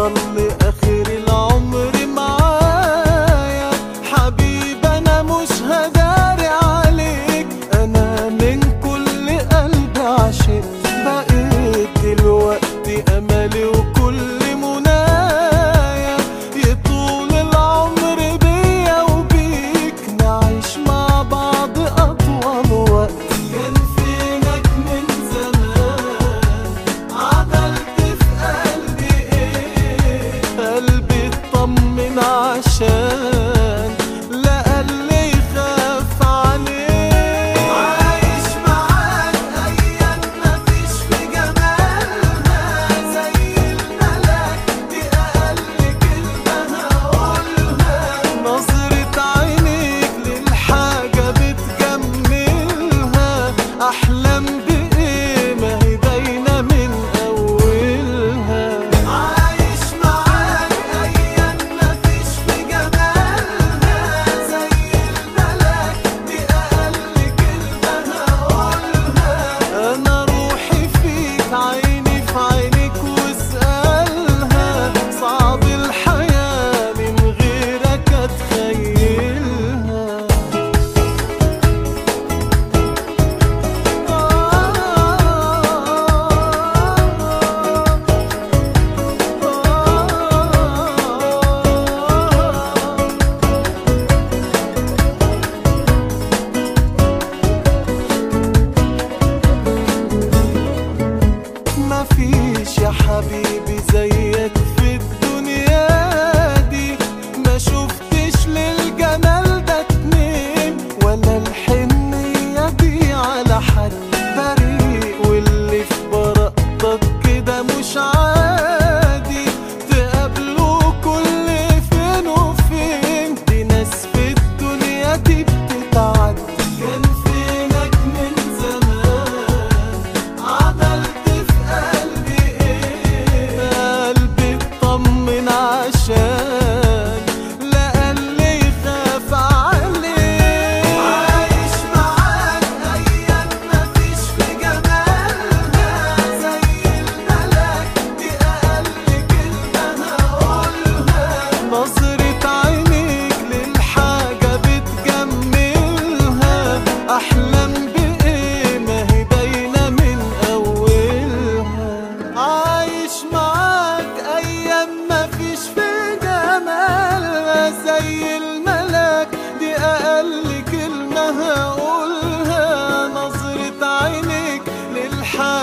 هفضل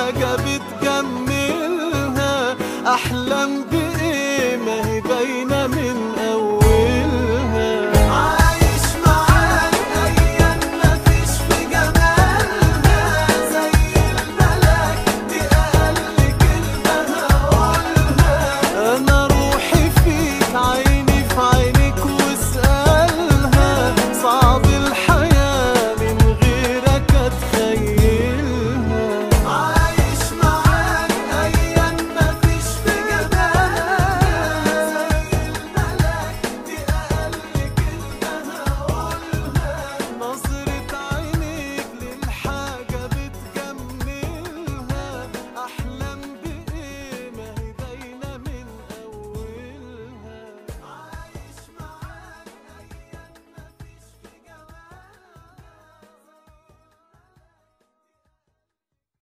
للحاجة بتجملها أحلام بإيه